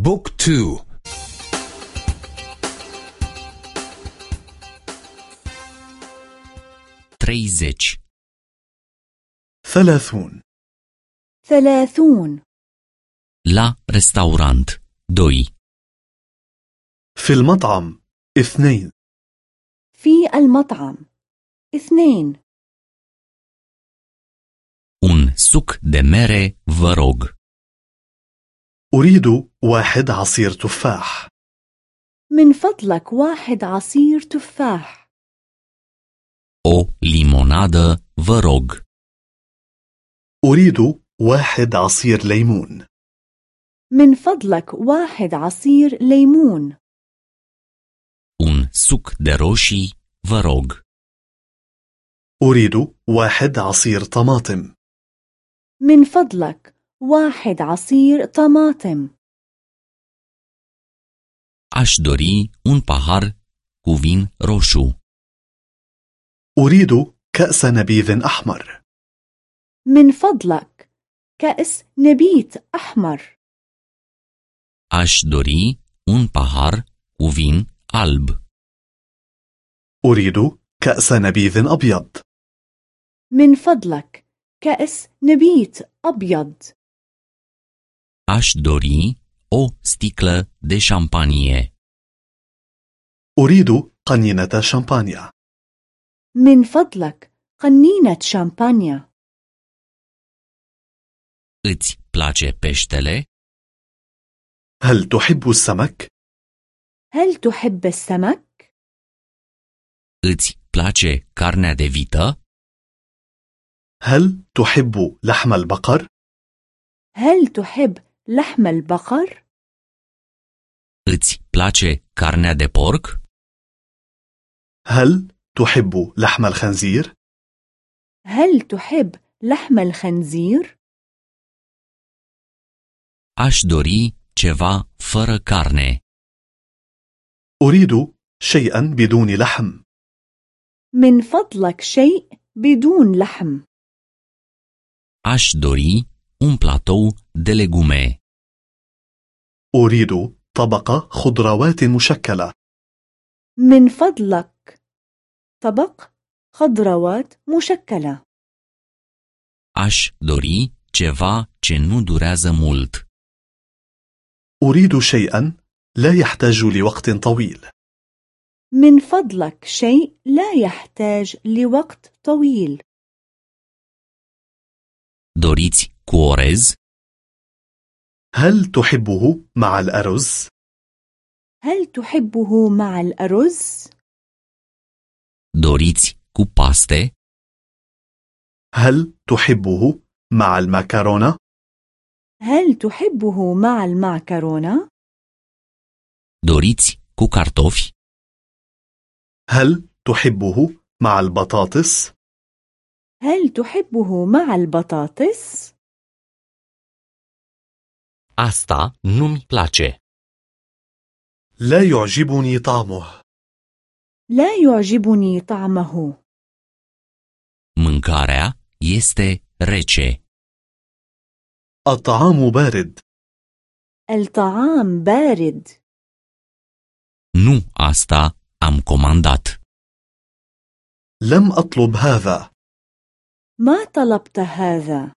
بوك تو. treizeci, ثلاثون. ثلاثون. la restaurant, doi, في المطعم. اثنين. في المطعم. اثنين. Un suc de mere, vă rog, أريد واحد عصير تفاح. من فضلك واحد عصير تفاح. O limonadă, vă rog, أريد واحد عصير ليمون. من فضلك واحد عصير ليمون. Un suc de roșii, vă rog, أريد واحد عصير طماطم. من فضلك واحد عصير طماطم. aș dori un pahar cu vin roșu, أريد كأس نبيذ أحمر. من فضلك كأس نبيت أحمر. aș dori un pahar cu vin alb, أريد كأس نبيذ أبيض. من فضلك كأس نبيت أبيض. Aș dori o sticlă de șampanie, أريد قنينة شامبانيا من فضلك قنينة شامبانيا îți place peștele? هل تحب السمك؟ هل تحب السمك؟ Îți place carnea de vită? هل تحب لحم البقر؟ هل تحب لحم البقر؟ Îți place carnea de porc? هل تحب لحم الخنزير؟ هل تحب لحم الخنزير؟ Aș dori ceva fără carne. أريد شيئا بدون لحم من فضلك شيء بدون لحم Aș dori un platou de legume. أريد طبق خضروات مشكلة. من فضلك. طبق خضروات مشكلة. Aș dori ceva ce nu durează mult. أريد شيئا لا يحتاج لوقت طويل. من فضلك شيء لا يحتاج لوقت طويل. Doriți cu orez? هل تحبه مع الأرز؟ هل تحبه مع الأرز؟ Doriți cu paste? هل تحبه مع المكرونة؟ هل تحبه مع المعكرونة؟ Doriți cu cartofi? هل تحبه مع البطاطس؟ هل تحبه مع البطاطس؟ Asta nu-mi place. لا يعجبني طعمه لا يعجبني طعمه Mâncarea este rece. الطعام بارد الطعام بارد Nu asta am comandat. لم أطلب هذا ما طلبت هذا